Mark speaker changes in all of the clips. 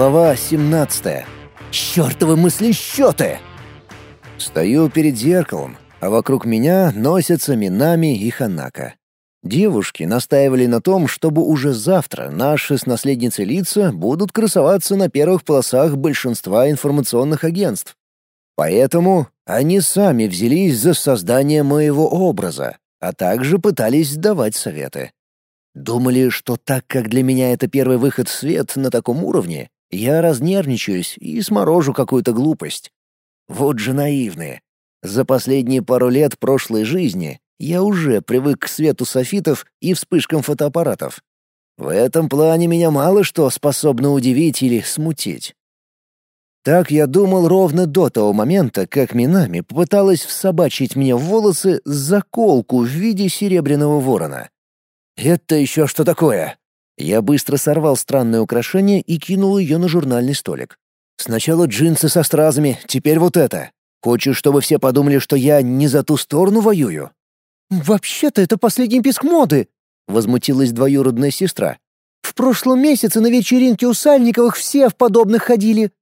Speaker 1: Глава 17. Чёртовы мыслещёты! Стою перед зеркалом, а вокруг меня носятся Минами и Ханака. Девушки настаивали на том, чтобы уже завтра наши с наследницей лица будут красоваться на первых полосах большинства информационных агентств. Поэтому они сами взялись за создание моего образа, а также пытались давать советы. Думали, что так как для меня это первый выход в свет на таком уровне, я разнервничаюсь и сморожу какую-то глупость. Вот же наивные. За последние пару лет прошлой жизни я уже привык к свету софитов и вспышкам фотоаппаратов. В этом плане меня мало что способно удивить или смутить. Так я думал ровно до того момента, как Минами попыталась всобачить мне в волосы заколку в виде серебряного ворона. «Это еще что такое?» Я быстро сорвал странное украшение и кинул ее на журнальный столик. «Сначала джинсы со стразами, теперь вот это. Хочешь, чтобы все подумали, что я не за ту сторону воюю?»
Speaker 2: «Вообще-то это последний писк моды», — возмутилась двоюродная сестра. «В прошлом месяце на вечеринке у Сальниковых все в подобных ходили.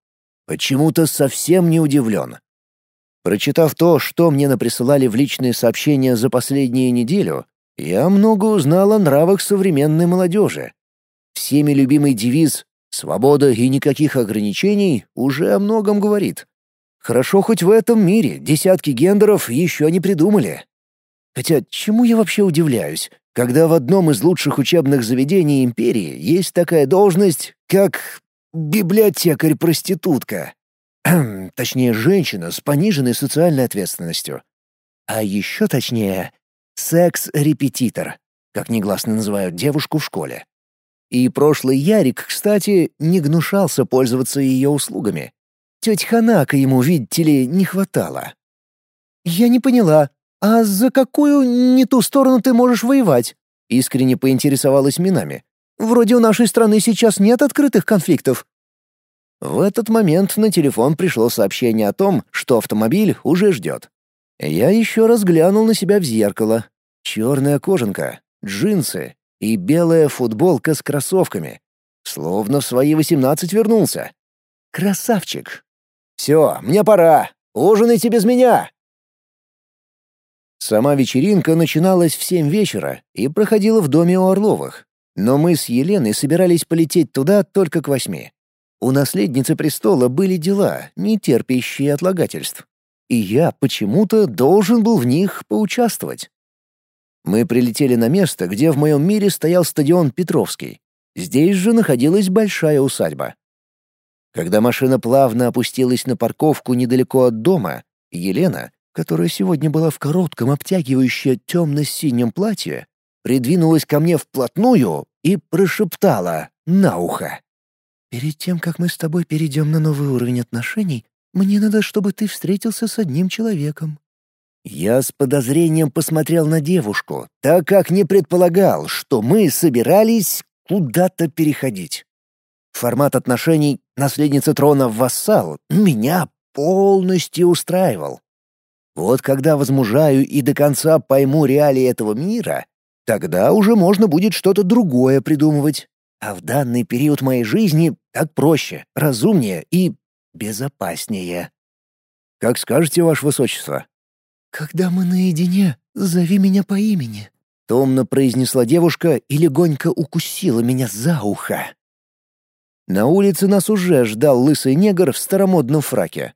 Speaker 1: Почему-то совсем не удивлен. Прочитав то, что мне наприсылали в личные сообщения за последнюю неделю, я много узнал о нравах современной молодежи. Всеми любимый девиз «Свобода и никаких ограничений» уже о многом говорит. Хорошо хоть в этом мире десятки гендеров еще не придумали. Хотя чему я вообще удивляюсь, когда в одном из лучших учебных заведений империи есть такая должность, как библиотекарь-проститутка. точнее, женщина с пониженной социальной ответственностью. А еще точнее, секс-репетитор, как негласно называют девушку в школе. И прошлый Ярик, кстати, не гнушался пользоваться ее услугами. Тетя Ханака ему, видите ли, не хватало.
Speaker 2: «Я не поняла, а за какую не ту сторону ты можешь воевать?» — искренне поинтересовалась Минами. Вроде у нашей страны сейчас нет открытых конфликтов».
Speaker 1: В этот момент на телефон пришло сообщение о том, что автомобиль уже ждет. Я еще раз глянул на себя в зеркало. Черная кожанка, джинсы и белая футболка с кроссовками. Словно в свои восемнадцать вернулся. Красавчик. «Все, мне пора. Ужинайте без меня!» Сама вечеринка начиналась в семь вечера и проходила в доме у Орловых. Но мы с Еленой собирались полететь туда только к восьми. У наследницы престола были дела, не терпящие отлагательств. И я почему-то должен был в них поучаствовать. Мы прилетели на место, где в моем мире стоял стадион Петровский. Здесь же находилась большая усадьба. Когда машина плавно опустилась на парковку недалеко от дома, Елена, которая сегодня была в коротком обтягивающем темно-синем платье, придвинулась ко мне вплотную и прошептала на ухо.
Speaker 2: «Перед тем, как мы с тобой перейдем на новый уровень отношений, мне надо, чтобы ты встретился с одним человеком».
Speaker 1: Я с подозрением посмотрел на девушку, так как не предполагал, что мы собирались куда-то переходить. Формат отношений наследницы трона вассал меня полностью устраивал. Вот когда возмужаю и до конца пойму реалии этого мира, Тогда уже можно будет что-то другое придумывать. А в данный период моей жизни так проще, разумнее и безопаснее. Как скажете, ваше высочество.
Speaker 2: Когда мы наедине, зови меня по имени,
Speaker 1: томно произнесла девушка и легонько укусила меня за ухо. На улице нас уже ждал лысый негр в старомодном фраке.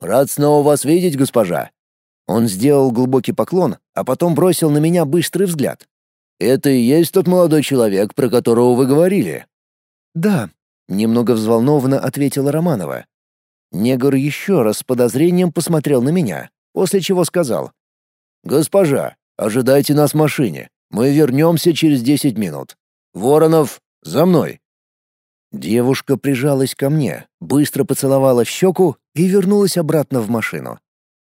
Speaker 1: «Рад снова вас видеть, госпожа», он сделал глубокий поклон, а потом бросил на меня быстрый взгляд. «Это и есть тот молодой человек, про которого вы говорили?»
Speaker 2: «Да», — немного взволнованно ответила Романова.
Speaker 1: Негр еще раз с подозрением посмотрел на меня, после чего сказал. «Госпожа, ожидайте нас в машине. Мы вернемся через десять минут. Воронов, за мной!» Девушка прижалась ко мне, быстро поцеловала в щеку и вернулась обратно в машину.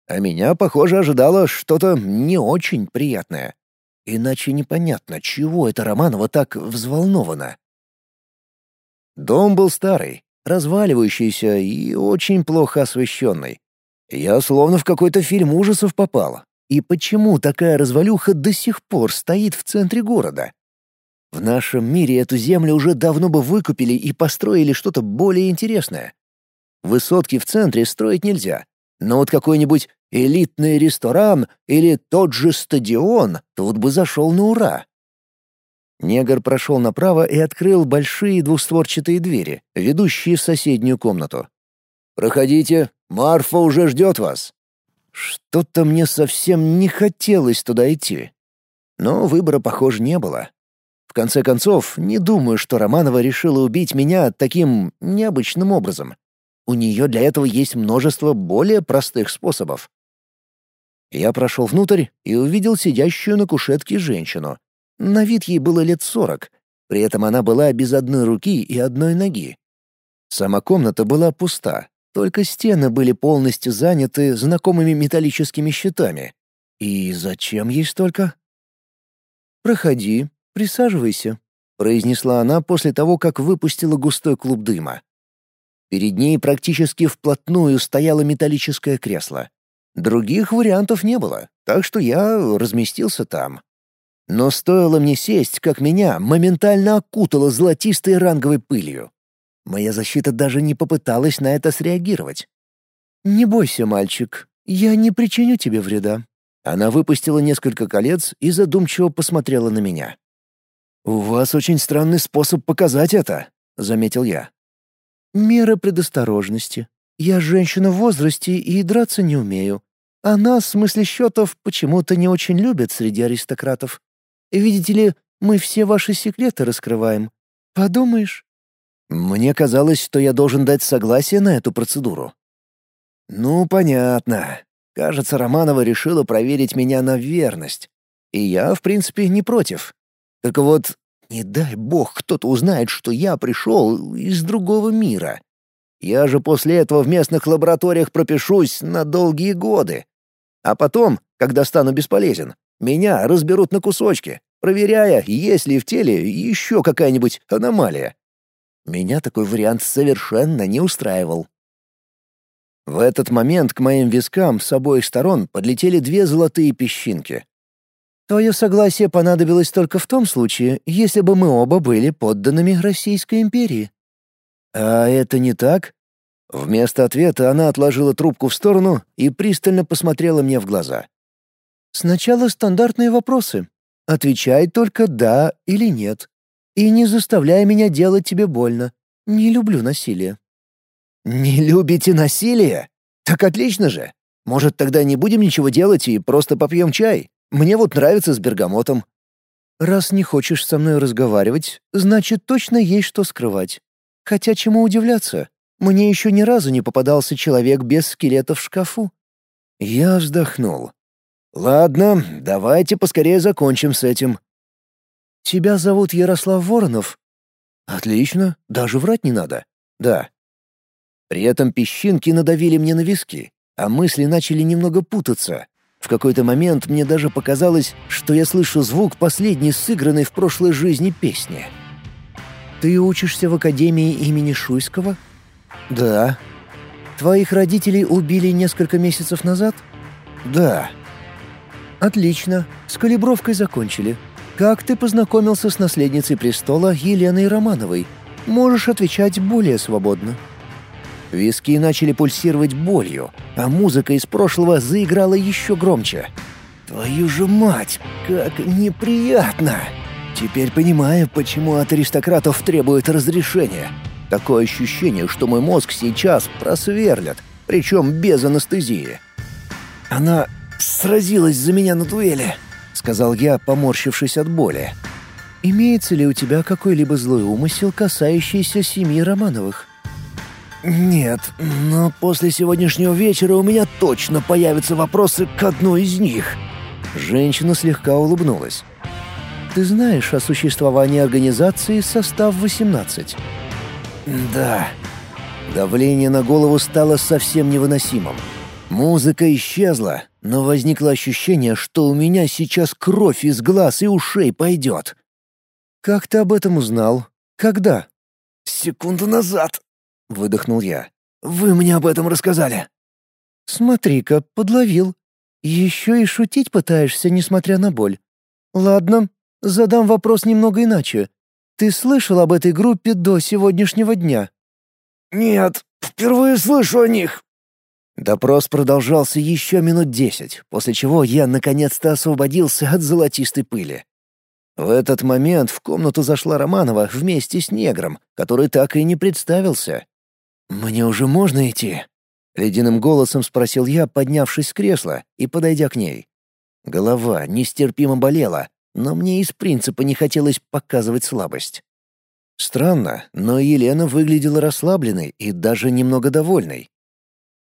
Speaker 1: А меня, похоже, ожидало что-то не очень приятное. Иначе непонятно, чего это Романова так взволнована. Дом был старый, разваливающийся и очень плохо освещенный. Я словно в какой-то фильм ужасов попал. И почему такая развалюха до сих пор стоит в центре города? В нашем мире эту землю уже давно бы выкупили и построили что-то более интересное. Высотки в центре строить нельзя, но вот какой-нибудь элитный ресторан или тот же стадион тут бы зашел на ура. Негр прошел направо и открыл большие двустворчатые двери, ведущие в соседнюю комнату. «Проходите, Марфа уже ждет вас». Что-то мне совсем не хотелось туда идти. Но выбора, похоже, не было. В конце концов, не думаю, что Романова решила убить меня таким необычным образом. У нее для этого есть множество более простых способов. Я прошел внутрь и увидел сидящую на кушетке женщину. На вид ей было лет сорок. При этом она была без одной руки и одной ноги. Сама комната была пуста, только стены были полностью заняты знакомыми металлическими щитами. И зачем ей столько? «Проходи, присаживайся», — произнесла она после того, как выпустила густой клуб дыма. Перед ней практически вплотную стояло металлическое кресло. Других вариантов не было, так что я разместился там. Но стоило мне сесть, как меня моментально окутало золотистой ранговой пылью. Моя защита даже не попыталась на это среагировать. «Не бойся, мальчик, я не причиню тебе вреда». Она выпустила несколько колец и задумчиво посмотрела на меня. «У вас очень странный способ показать это», — заметил я. Меры предосторожности. Я женщина в возрасте и драться не умею. А нас, в смысле счетов, почему-то не очень любят среди аристократов. Видите ли, мы все ваши секреты раскрываем. Подумаешь?» Мне казалось, что я должен дать согласие на эту процедуру. «Ну, понятно. Кажется, Романова решила проверить меня на верность. И я, в принципе, не против. Только вот не дай бог кто-то узнает, что я пришел из другого мира. Я же после этого в местных лабораториях пропишусь на долгие годы. А потом, когда стану бесполезен, меня разберут на кусочки, проверяя, есть ли в теле еще какая-нибудь аномалия. Меня такой вариант совершенно не устраивал. В этот момент к моим вискам с обоих сторон подлетели две золотые песчинки. Твое согласие понадобилось только в том случае, если бы мы оба были подданными Российской империи. А это не так? Вместо ответа она отложила трубку в сторону и пристально посмотрела мне в глаза. Сначала стандартные вопросы. Отвечай только «да» или «нет». И не заставляй меня делать тебе больно. Не люблю насилие. «Не любите насилие? Так отлично же. Может, тогда не будем ничего делать и просто попьем чай? Мне вот нравится с бергамотом». «Раз не хочешь со мной разговаривать, значит, точно есть что скрывать. Хотя чему удивляться? Мне еще ни разу не попадался человек без скелета в шкафу». Я вздохнул. «Ладно, давайте поскорее закончим с этим». «Тебя зовут Ярослав Воронов?» «Отлично, даже врать не надо». «Да». При этом песчинки надавили мне на виски, а мысли начали немного путаться. В какой-то момент мне даже показалось, что я слышу звук последней сыгранной в прошлой жизни песни. «Ты учишься в академии имени Шуйского?» «Да». «Твоих родителей убили несколько месяцев назад?» «Да». «Отлично. С калибровкой закончили. Как ты познакомился с наследницей престола Еленой Романовой? Можешь отвечать более свободно». Виски начали пульсировать болью, а музыка из прошлого заиграла еще громче. «Твою же мать, как неприятно!» Теперь понимаю, почему от аристократов требуют разрешения. Такое ощущение, что мой мозг сейчас просверлят, причем без анестезии. «Она сразилась за меня на дуэли», — сказал я, поморщившись от боли. «Имеется ли у тебя какой-либо злой умысел, касающийся семьи Романовых?» «Нет, но после сегодняшнего вечера у меня точно появятся вопросы к одной из них». Женщина слегка улыбнулась. «Ты знаешь о существовании организации «Состав 18»?» «Да». Давление на голову стало совсем невыносимым. Музыка исчезла, но возникло ощущение, что у меня сейчас кровь из глаз и ушей пойдет. «Как ты об этом узнал? Когда?» «Секунду назад», — выдохнул я. «Вы мне об этом рассказали». «Смотри-ка, подловил. Еще и шутить пытаешься, несмотря на боль. Ладно,
Speaker 2: Задам вопрос немного иначе. Ты слышал об этой группе до сегодняшнего дня?»
Speaker 1: «Нет, впервые слышу о них». Допрос продолжался еще минут десять, после чего я наконец-то освободился от золотистой пыли. В этот момент в комнату зашла Романова вместе с негром, который так и не представился. «Мне уже можно идти?» — ледяным голосом спросил я, поднявшись с кресла и подойдя к ней. Голова нестерпимо болела, но мне из принципа не хотелось показывать слабость. Странно, но Елена выглядела расслабленной и даже немного довольной.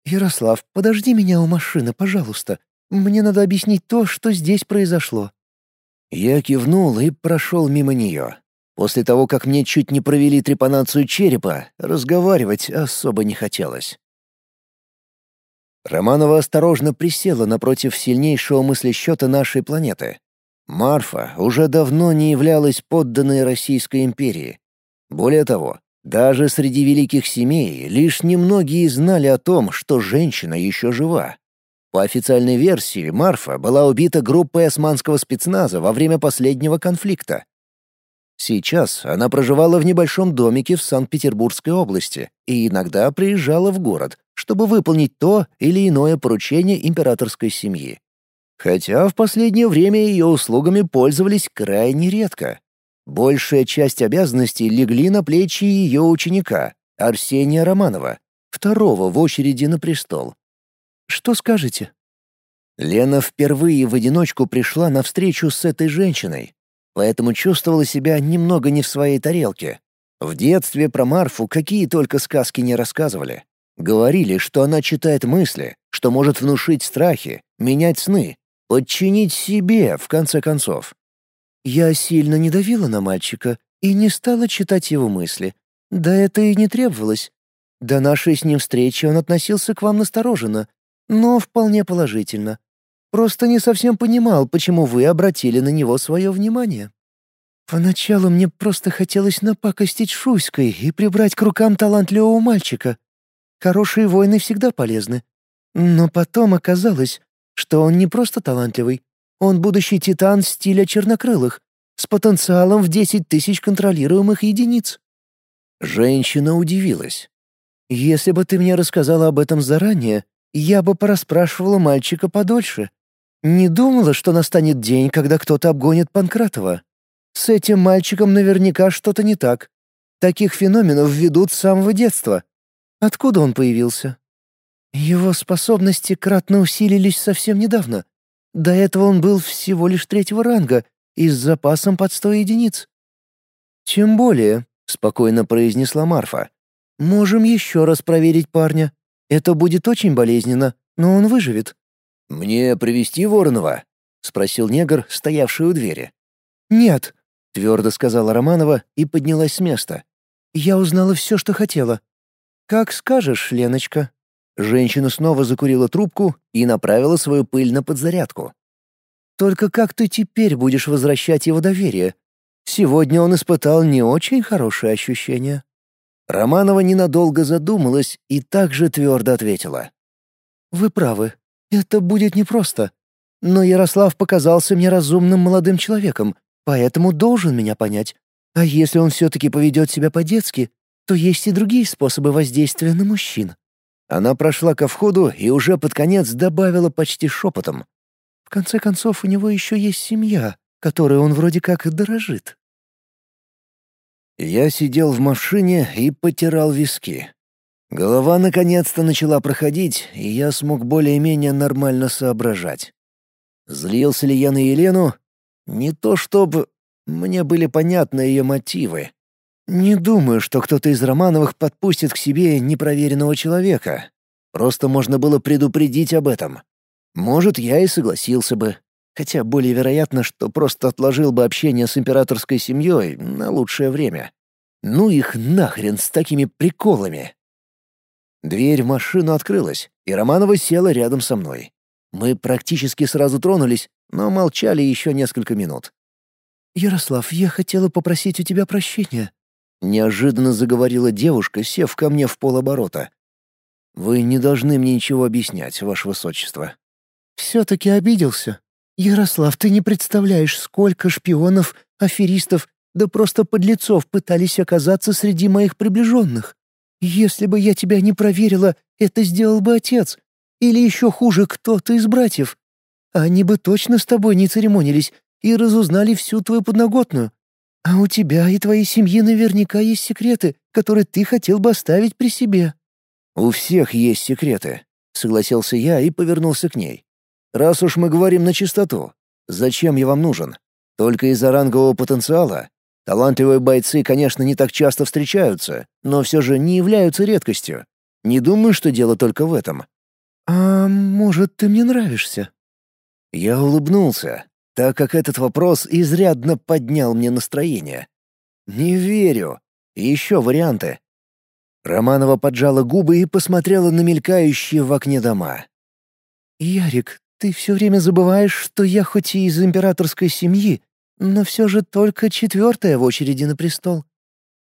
Speaker 2: «Ярослав, подожди меня у машины, пожалуйста. Мне надо объяснить то, что здесь произошло».
Speaker 1: Я кивнул и прошел мимо нее. После того, как мне чуть не провели трепанацию черепа, разговаривать особо не хотелось. Романова осторожно присела напротив сильнейшего мыслещета нашей планеты. Марфа уже давно не являлась подданной Российской империи. Более того, даже среди великих семей лишь немногие знали о том, что женщина еще жива. По официальной версии, Марфа была убита группой османского спецназа во время последнего конфликта. Сейчас она проживала в небольшом домике в Санкт-Петербургской области и иногда приезжала в город, чтобы выполнить то или иное поручение императорской семьи. Хотя в последнее время ее услугами пользовались крайне редко. Большая часть обязанностей легли на плечи ее ученика, Арсения Романова, второго в очереди на престол.
Speaker 2: «Что скажете?»
Speaker 1: Лена впервые в одиночку пришла на встречу с этой женщиной, поэтому чувствовала себя немного не в своей тарелке. В детстве про Марфу какие только сказки не рассказывали. Говорили, что она читает мысли, что может внушить страхи, менять сны, подчинить себе, в конце концов.
Speaker 2: Я сильно не давила на мальчика и не стала читать его мысли. Да это и не требовалось. До нашей с ним встречи он относился к вам настороженно, но вполне положительно. Просто не совсем понимал, почему вы обратили на него свое внимание. Поначалу мне просто хотелось напакостить Шуйской и прибрать к рукам талантливого мальчика. Хорошие войны всегда полезны. Но потом оказалось, что он не просто талантливый, он будущий титан стиля чернокрылых, с потенциалом в 10 тысяч контролируемых единиц.
Speaker 1: Женщина удивилась.
Speaker 2: «Если бы ты мне рассказала об этом заранее, я бы порасспрашивала мальчика подольше. Не думала, что настанет день, когда кто-то обгонит Панкратова. С этим мальчиком наверняка что-то не так. Таких феноменов ведут с самого детства. Откуда он появился?» Его способности кратно усилились совсем недавно. До этого он был всего лишь третьего ранга и с запасом под сто единиц. «Тем более», — спокойно произнесла Марфа, — «можем еще раз проверить парня. Это будет очень болезненно, но он выживет».
Speaker 1: «Мне привести Воронова?» — спросил негр, стоявший у двери.
Speaker 2: «Нет», — твердо сказала Романова и поднялась с места. «Я узнала все, что хотела. Как скажешь, Леночка».
Speaker 1: Женщина снова закурила трубку и направила свою пыль на подзарядку.
Speaker 2: «Только как ты теперь будешь возвращать его доверие? Сегодня он испытал не очень хорошие ощущения».
Speaker 1: Романова ненадолго задумалась и также твердо ответила.
Speaker 2: «Вы правы. Это будет непросто. Но Ярослав показался мне разумным молодым человеком, поэтому должен меня понять. А если он все-таки поведет себя по-детски, то есть и другие способы воздействия на мужчин.
Speaker 1: Она прошла ко входу и уже под конец добавила почти шепотом.
Speaker 2: «В конце концов, у него еще есть семья, которой он вроде как дорожит».
Speaker 1: Я сидел в машине и потирал виски. Голова наконец-то начала проходить, и я смог более-менее нормально соображать. Злился ли я на Елену? Не то чтобы... Мне были понятны ее мотивы. Не думаю, что кто-то из Романовых подпустит к себе непроверенного человека. Просто можно было предупредить об этом. Может, я и согласился бы. Хотя более вероятно, что просто отложил бы общение с императорской семьей на лучшее время. Ну их нахрен с такими приколами. Дверь в машину открылась, и Романова села рядом со мной. Мы практически сразу тронулись, но молчали еще несколько минут.
Speaker 2: «Ярослав, я хотела попросить у тебя прощения»,
Speaker 1: Неожиданно заговорила девушка, сев ко мне в полоборота. «Вы не должны мне ничего объяснять, ваше высочество».
Speaker 2: «Все-таки обиделся. Ярослав, ты не представляешь, сколько шпионов аферистов, да просто подлецов пытались оказаться среди моих приближенных. Если бы я тебя не проверила, это сделал бы отец. Или еще хуже, кто-то из братьев. Они бы точно с тобой не церемонились и разузнали всю твою подноготную. А у тебя и твоей семьи наверняка есть секреты, которые ты хотел бы оставить при себе».
Speaker 1: «У всех есть секреты», — согласился я и повернулся к ней. «Раз уж мы говорим на чистоту, зачем я вам нужен? Только из-за рангового потенциала? Талантливые бойцы, конечно, не так часто встречаются, но все же не являются редкостью. Не думаю, что дело только в этом».
Speaker 2: «А может, ты мне нравишься?»
Speaker 1: Я улыбнулся, так как этот вопрос изрядно поднял мне настроение. «Не верю. Еще варианты». Романова поджала губы и посмотрела на мелькающие в окне дома.
Speaker 2: «Ярик, ты все время забываешь, что я хоть и из императорской семьи, но все же только четвертая в очереди на престол.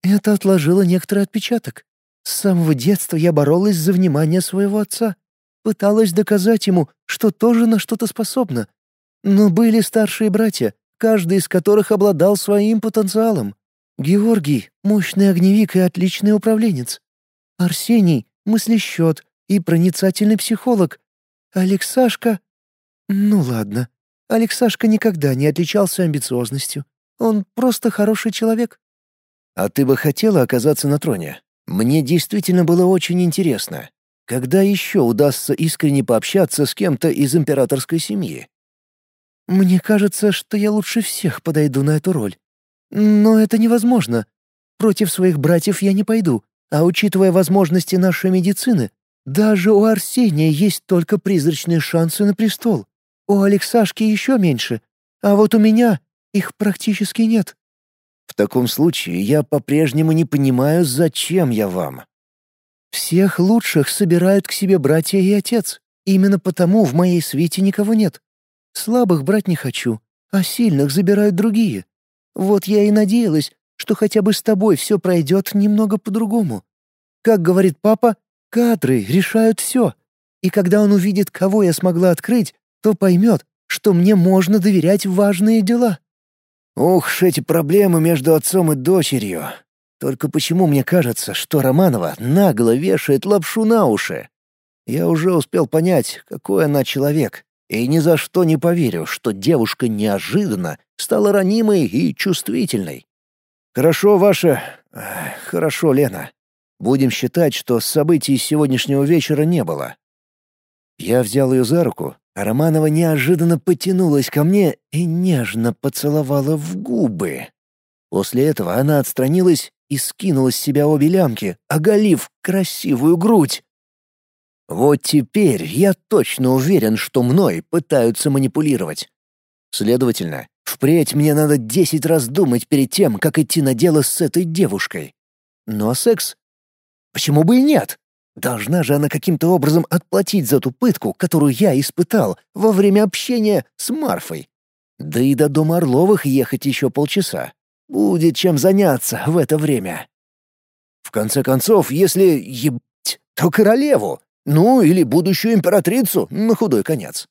Speaker 2: Это отложило некоторый отпечаток. С самого детства я боролась за внимание своего отца, пыталась доказать ему, что тоже на что-то способна, но были старшие братья, каждый из которых обладал своим потенциалом. Георгий — мощный огневик и отличный управленец. Арсений — мыслещет и проницательный психолог. Алексашка... Ну ладно, Алексашка никогда не отличался амбициозностью. Он просто хороший человек.
Speaker 1: А ты бы хотела оказаться на троне? Мне действительно было очень интересно. Когда еще удастся искренне пообщаться с кем-то из императорской семьи?
Speaker 2: Мне кажется, что я лучше всех подойду на эту роль. Но это невозможно. Против своих братьев я не пойду, а учитывая возможности нашей медицины, даже у Арсения есть только призрачные шансы на престол. У Алексашки еще меньше, а вот у меня их практически нет.
Speaker 1: В таком случае я по-прежнему не понимаю, зачем я вам.
Speaker 2: Всех лучших собирают к себе братья и отец. Именно потому в моей свете никого нет. Слабых брать не хочу, а сильных забирают другие. Вот я и надеялась, что хотя бы с тобой все пройдет немного по-другому. Как говорит папа, кадры решают все. И когда он увидит, кого я смогла открыть, то поймет, что мне можно доверять важные дела.
Speaker 1: Ух ж эти проблемы между отцом и дочерью. Только почему мне кажется, что Романова нагло вешает лапшу на уши? Я уже успел понять, какой она человек, и ни за что не поверю, что девушка неожиданно стала ранимой и чувствительной. Хорошо, ваша... Хорошо, Лена. Будем считать, что событий сегодняшнего вечера не было. Я взял ее за руку, а Романова неожиданно потянулась ко мне и нежно поцеловала в губы. После этого она отстранилась и скинула с себя обе лямки, оголив красивую грудь. Вот теперь я точно уверен, что мной пытаются манипулировать. Следовательно, впредь мне надо десять раз думать перед тем, как идти на дело с этой девушкой. Ну а секс? Почему бы и нет? Должна же она каким-то образом отплатить за ту пытку, которую я испытал во время общения с Марфой. Да и до дома Орловых ехать еще полчаса. Будет чем заняться в это время. В конце концов, если ебать, то королеву. Ну, или будущую императрицу, на худой конец.